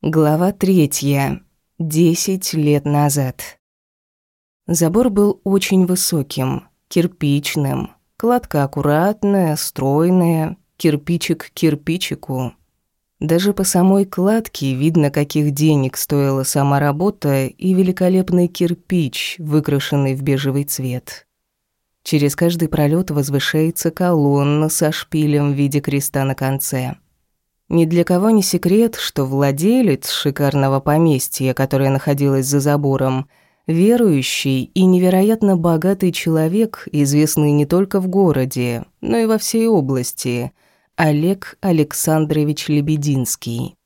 Глава третья. Десять лет назад. Забор был очень высоким, кирпичным. Кладка аккуратная, стройная, кирпичик к кирпичику. Даже по самой кладке видно, каких денег стоила сама работа и великолепный кирпич, выкрашенный в бежевый цвет. Через каждый пролет возвышается колонна со шпилем в виде креста на конце – ни для кого не секрет, что владелец шикарного поместья, которое находилось за забором, верующий и невероятно богатый человек, известный не только в городе, но и во всей области, Олег Александрович Лебединский.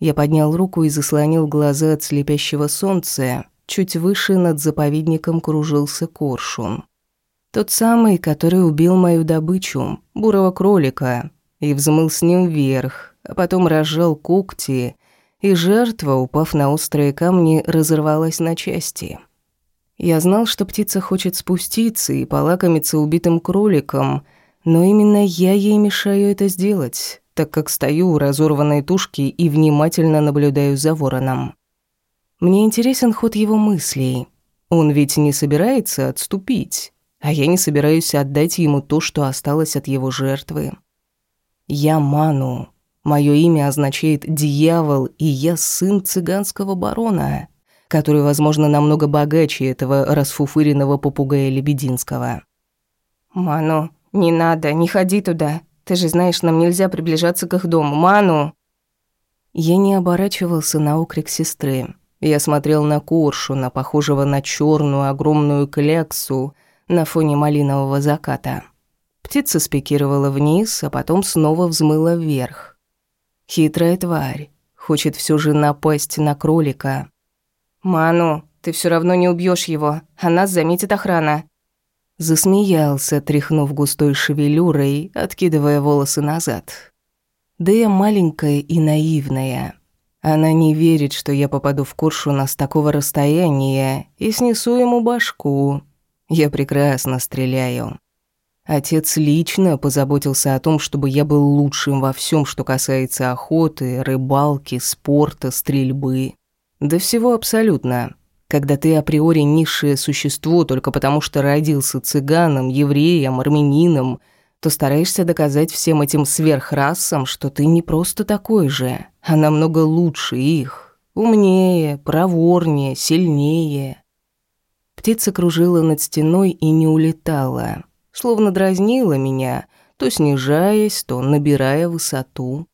Я поднял руку и заслонил глаза от слепящего солнца. Чуть выше над заповедником кружился коршун. Тот самый, который убил мою добычу, бурого кролика, и взмыл с ним вверх, а потом разжал когти, и жертва, упав на острые камни, разорвалась на части. Я знал, что птица хочет спуститься и полакомиться убитым кроликом, но именно я ей мешаю это сделать, так как стою у разорванной тушки и внимательно наблюдаю за вороном. Мне интересен ход его мыслей. Он ведь не собирается отступить, а я не собираюсь отдать ему то, что осталось от его жертвы. Я Ману. Мое имя означает «дьявол», и я сын цыганского барона, который, возможно, намного богаче этого расфуфыренного попугая Лебединского. «Ману, не надо, не ходи туда. Ты же знаешь, нам нельзя приближаться к их дому. Ману!» Я не оборачивался на окрик сестры. Я смотрел на коршуна, похожего на черную огромную кляксу на фоне малинового заката. Птица спикировала вниз, а потом снова взмыла вверх. Хитрая тварь. Хочет все же напасть на кролика. «Ману, ты все равно не убьешь его, а нас заметит охрана». Засмеялся, тряхнув густой шевелюрой, откидывая волосы назад. Да я маленькая и наивная. Она не верит, что я попаду в Куршуна с такого расстояния и снесу ему башку. Я прекрасно стреляю. Отец лично позаботился о том, чтобы я был лучшим во всем, что касается охоты, рыбалки, спорта, стрельбы. Да всего абсолютно. Когда ты априори низшее существо только потому, что родился цыганом, евреем, армянином, то стараешься доказать всем этим сверхрасам, что ты не просто такой же, а намного лучше их. Умнее, проворнее, сильнее. Птица кружила над стеной и не улетала словно дразнила меня, то снижаясь, то набирая высоту.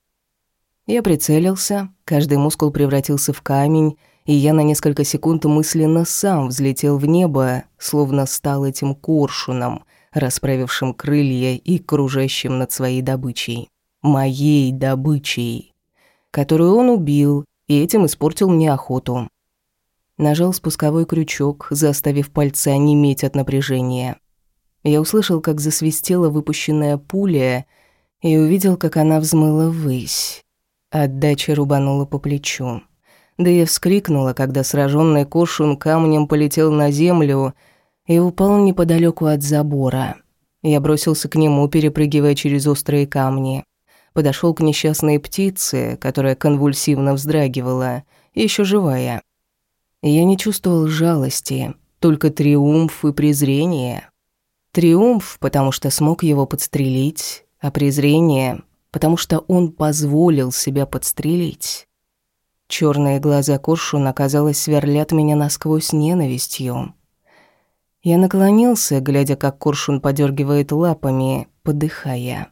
Я прицелился, каждый мускул превратился в камень, и я на несколько секунд мысленно сам взлетел в небо, словно стал этим коршуном, расправившим крылья и кружащим над своей добычей. Моей добычей, которую он убил, и этим испортил мне охоту. Нажал спусковой крючок, заставив пальцы онеметь от напряжения. Я услышал, как засвистела выпущенная пуля, и увидел, как она взмыла ввысь. Отдача рубанула по плечу. Да я вскрикнула, когда сраженный коршун камнем полетел на землю и упал неподалеку от забора. Я бросился к нему, перепрыгивая через острые камни. Подошел к несчастной птице, которая конвульсивно вздрагивала, еще живая. Я не чувствовал жалости, только триумф и презрение. Триумф, потому что смог его подстрелить, а презрение, потому что он позволил себя подстрелить. Черные глаза Коршуна, казалось, сверлят меня насквозь ненавистью. Я наклонился, глядя, как Коршун подергивает лапами, подыхая.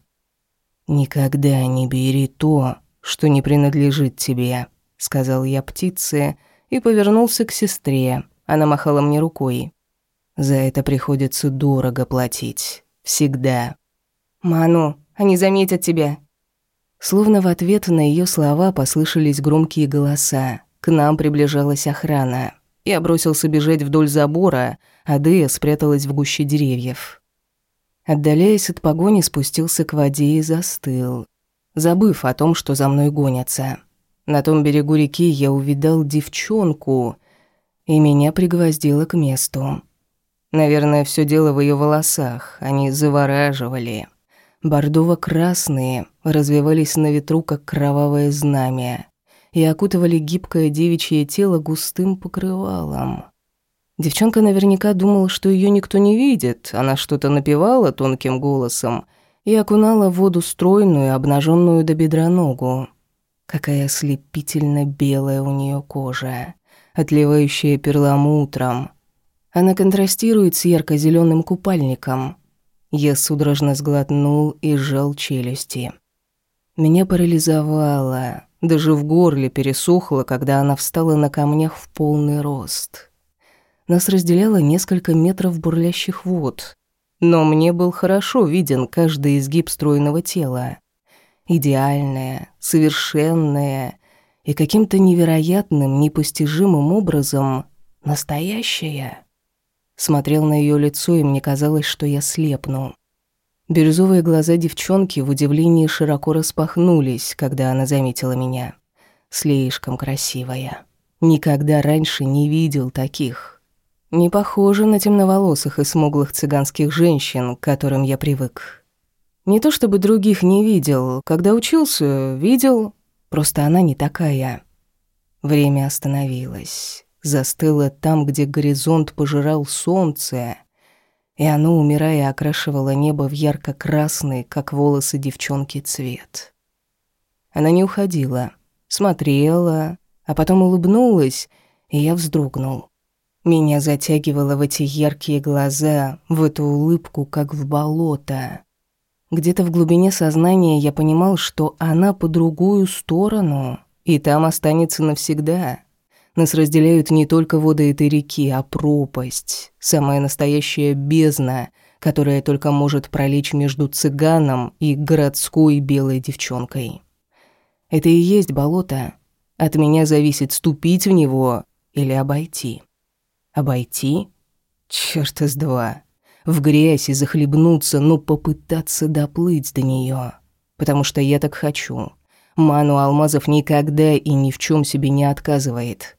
«Никогда не бери то, что не принадлежит тебе», — сказал я птице и повернулся к сестре. Она махала мне рукой. За это приходится дорого платить. Всегда. «Ману, они заметят тебя». Словно в ответ на ее слова послышались громкие голоса. К нам приближалась охрана. Я бросился бежать вдоль забора, а Дея спряталась в гуще деревьев. Отдаляясь от погони, спустился к воде и застыл, забыв о том, что за мной гонятся. На том берегу реки я увидал девчонку, и меня пригвоздило к месту. Наверное, все дело в ее волосах. Они завораживали. Бордово-красные развивались на ветру, как кровавое знамя. и окутывали гибкое девичье тело густым покрывалом. Девчонка наверняка думала, что ее никто не видит. Она что-то напевала тонким голосом и окунала в воду стройную, обнаженную до бедра ногу. Какая ослепительно белая у нее кожа, отливающая перламутром. Она контрастирует с ярко зеленым купальником. Я судорожно сглотнул и сжал челюсти. Меня парализовало, даже в горле пересохло, когда она встала на камнях в полный рост. Нас разделяло несколько метров бурлящих вод, но мне был хорошо виден каждый изгиб стройного тела. Идеальное, совершенное и каким-то невероятным, непостижимым образом настоящее. Смотрел на ее лицо, и мне казалось, что я слепну. Бирюзовые глаза девчонки в удивлении широко распахнулись, когда она заметила меня. Слишком красивая. Никогда раньше не видел таких. Не похожа на темноволосых и смуглых цыганских женщин, к которым я привык. Не то чтобы других не видел. Когда учился, видел. Просто она не такая. Время остановилось. Застыло там, где горизонт пожирал солнце, и оно, умирая, окрашивало небо в ярко-красный, как волосы девчонки, цвет. Она не уходила, смотрела, а потом улыбнулась, и я вздрогнул. Меня затягивало в эти яркие глаза, в эту улыбку, как в болото. Где-то в глубине сознания я понимал, что она по другую сторону, и там останется навсегда. Нас разделяют не только воды этой реки, а пропасть, самая настоящая бездна, которая только может пролечь между цыганом и городской белой девчонкой. Это и есть болото. От меня зависит ступить в него или обойти. Обойти? Чёрт из два. В грязь и захлебнуться, но попытаться доплыть до неё. Потому что я так хочу. Ману Алмазов никогда и ни в чём себе не отказывает.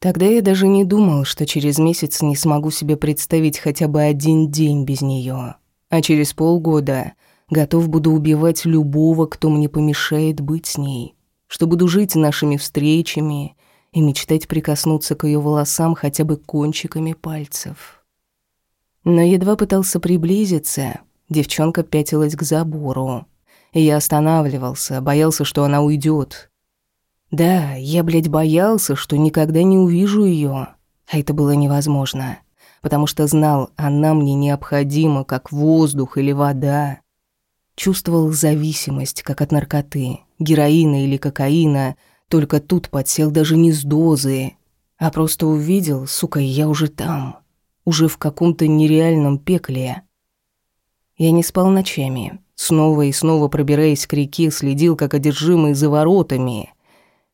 Тогда я даже не думал, что через месяц не смогу себе представить хотя бы один день без нее, а через полгода готов буду убивать любого, кто мне помешает быть с ней, что буду жить нашими встречами и мечтать прикоснуться к ее волосам хотя бы кончиками пальцев. Но едва пытался приблизиться, девчонка пятилась к забору, и я останавливался, боялся, что она уйдет, да, я, блядь, боялся, что никогда не увижу ее, а это было невозможно, потому что знал, она мне необходима, как воздух или вода. Чувствовал зависимость, как от наркоты, героина или кокаина, только тут подсел даже не с дозы, а просто увидел, сука, я уже там, уже в каком-то нереальном пекле. Я не спал ночами, снова и снова пробираясь к реке, следил, как одержимый за воротами —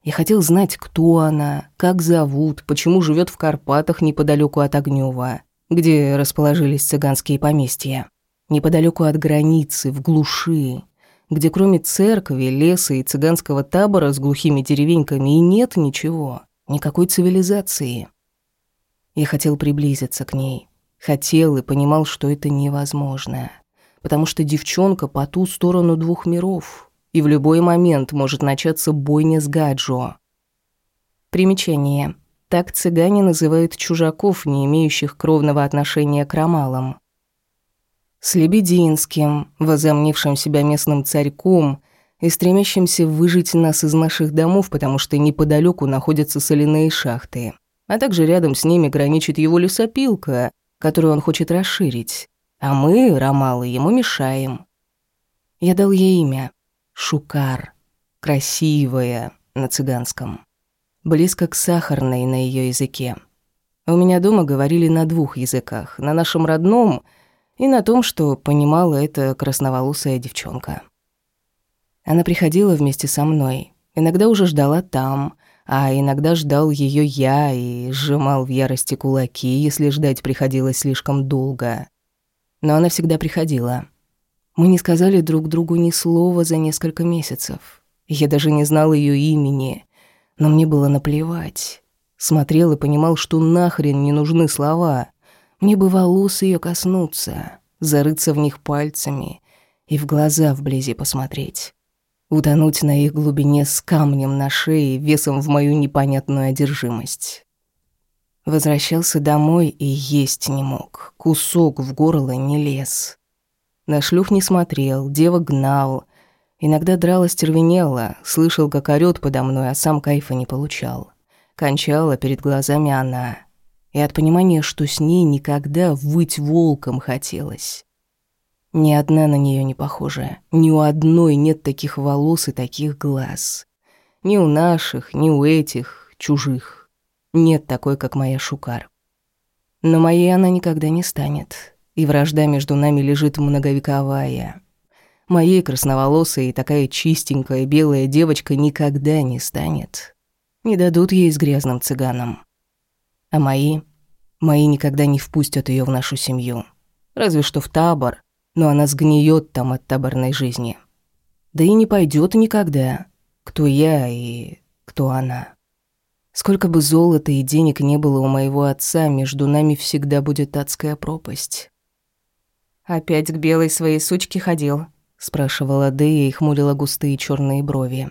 я хотел знать, кто она, как зовут, почему живет в Карпатах неподалеку от Огнёва, где расположились цыганские поместья. Неподалеку от границы, в глуши, где кроме церкви, леса и цыганского табора с глухими деревеньками и нет ничего, никакой цивилизации. Я хотел приблизиться к ней. Хотел и понимал, что это невозможно. Потому что девчонка по ту сторону двух миров, и в любой момент может начаться бойня с Гаджо. Примечание. Так цыгане называют чужаков, не имеющих кровного отношения к ромалам. С Лебединским, возомнившим себя местным царьком и стремящимся выжить нас из наших домов, потому что неподалеку находятся соляные шахты, а также рядом с ними граничит его лесопилка, которую он хочет расширить, а мы, ромалы, ему мешаем. Я дал ей имя — Шукар. Красивая на цыганском. Близко к сахарной на ее языке. У меня дома говорили на двух языках, на нашем родном и на том, что понимала эта красноволосая девчонка. Она приходила вместе со мной, иногда уже ждала там, а иногда ждал ее я и сжимал в ярости кулаки, если ждать приходилось слишком долго. Но она всегда приходила. Мы не сказали друг другу ни слова за несколько месяцев. Я даже не знал ее имени, но мне было наплевать. Смотрел и понимал, что нахрен не нужны слова. Мне бы волос ее коснуться, зарыться в них пальцами и в глаза вблизи посмотреть. Утонуть на их глубине с камнем на шее, весом в мою непонятную одержимость. Возвращался домой и есть не мог. Кусок в горло не лез. На шлюх не смотрел, дева гнал. Иногда драла стервенела, слышал, как орёт подо мной, а сам кайфа не получал. Кончала перед глазами она. И от понимания, что с ней никогда выть волком хотелось. Ни одна на нее не похожа. Ни у одной нет таких волос и таких глаз. Ни у наших, ни у этих, чужих. Нет такой, как моя Шукар. Но моей она никогда не станет. И вражда между нами лежит многовековая. Моей красноволосой и такая чистенькая белая девочка никогда не станет. Не дадут ей с грязным цыганом. А мои... Мои никогда не впустят ее в нашу семью. Разве что в табор, но она сгниет там от таборной жизни. Да и не пойдет никогда. Кто я и кто она. Сколько бы золота и денег не было у моего отца, между нами всегда будет адская пропасть. «Опять к белой своей сучке ходил?» — спрашивала Дэя и хмурила густые черные брови.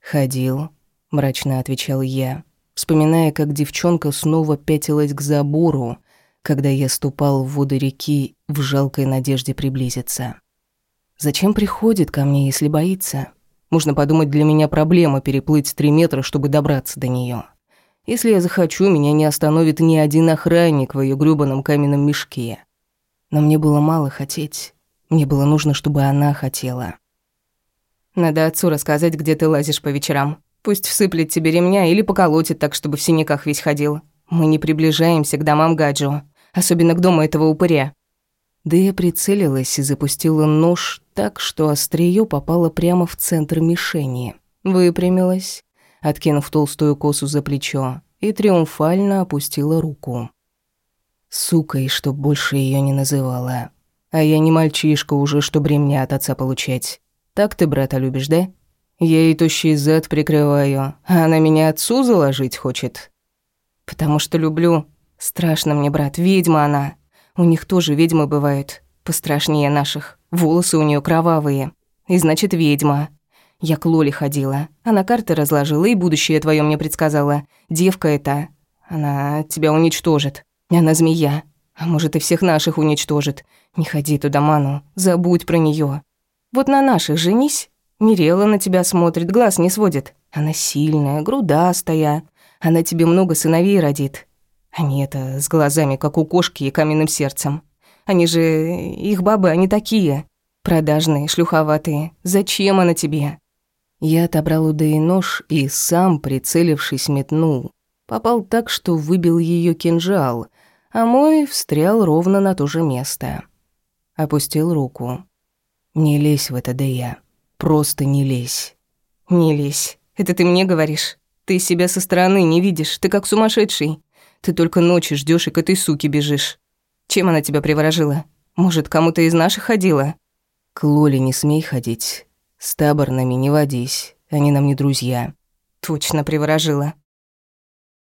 «Ходил», — мрачно отвечал я, вспоминая, как девчонка снова пятилась к забору, когда я ступал в воды реки в жалкой надежде приблизиться. Зачем приходит ко мне, если боится? Можно подумать, для меня проблема переплыть три метра, чтобы добраться до нее. Если я захочу, меня не остановит ни один охранник в ее грёбаном каменном мешке. Но мне было мало хотеть. Мне было нужно, чтобы она хотела. Надо отцу рассказать, где ты лазишь по вечерам. Пусть всыплет тебе ремня или поколотит так, чтобы в синяках весь ходил. Мы не приближаемся к домам Гаджо особенно к дому этого упыря. Да я прицелилась и запустила нож так, что острие попало прямо в центр мишени. Выпрямилась, откинув толстую косу за плечо, и триумфально опустила руку. Сука, и чтоб больше ее не называла. А я не мальчишка уже, что бремня от отца получать. Так ты брата любишь, да? Я ей тощий зад прикрываю, а она меня отцу заложить хочет. Потому что люблю, Страшно мне, брат, ведьма она. У них тоже ведьмы бывают, пострашнее наших. Волосы у нее кровавые. И значит, ведьма. Я к Лоле ходила. Она карты разложила и будущее твое мне предсказала. Девка эта. Она тебя уничтожит. Она змея. А может, и всех наших уничтожит. Не ходи туда, Ману. Забудь про нее. Вот на наших женись. Мирела на тебя смотрит, глаз не сводит. Она сильная, грудастая. Она тебе много сыновей родит. Они это с глазами, как у кошки и каменным сердцем. Они же... их бабы, они такие. Продажные, шлюховатые. Зачем она тебе?» Я отобрал у Дэи нож и сам, прицелившись, метнул. Попал так, что выбил ее кинжал, а мой встрял ровно на то же место. Опустил руку. «Не лезь в это, Дэя. Просто не лезь». «Не лезь. Это ты мне говоришь? Ты себя со стороны не видишь, ты как сумасшедший. Ты только ночи ждешь и к этой суке бежишь. Чем она тебя приворожила? Может, кому-то из наших ходила?» «К Лоле не смей ходить. С таборными не водись. Они нам не друзья». «Точно приворожила.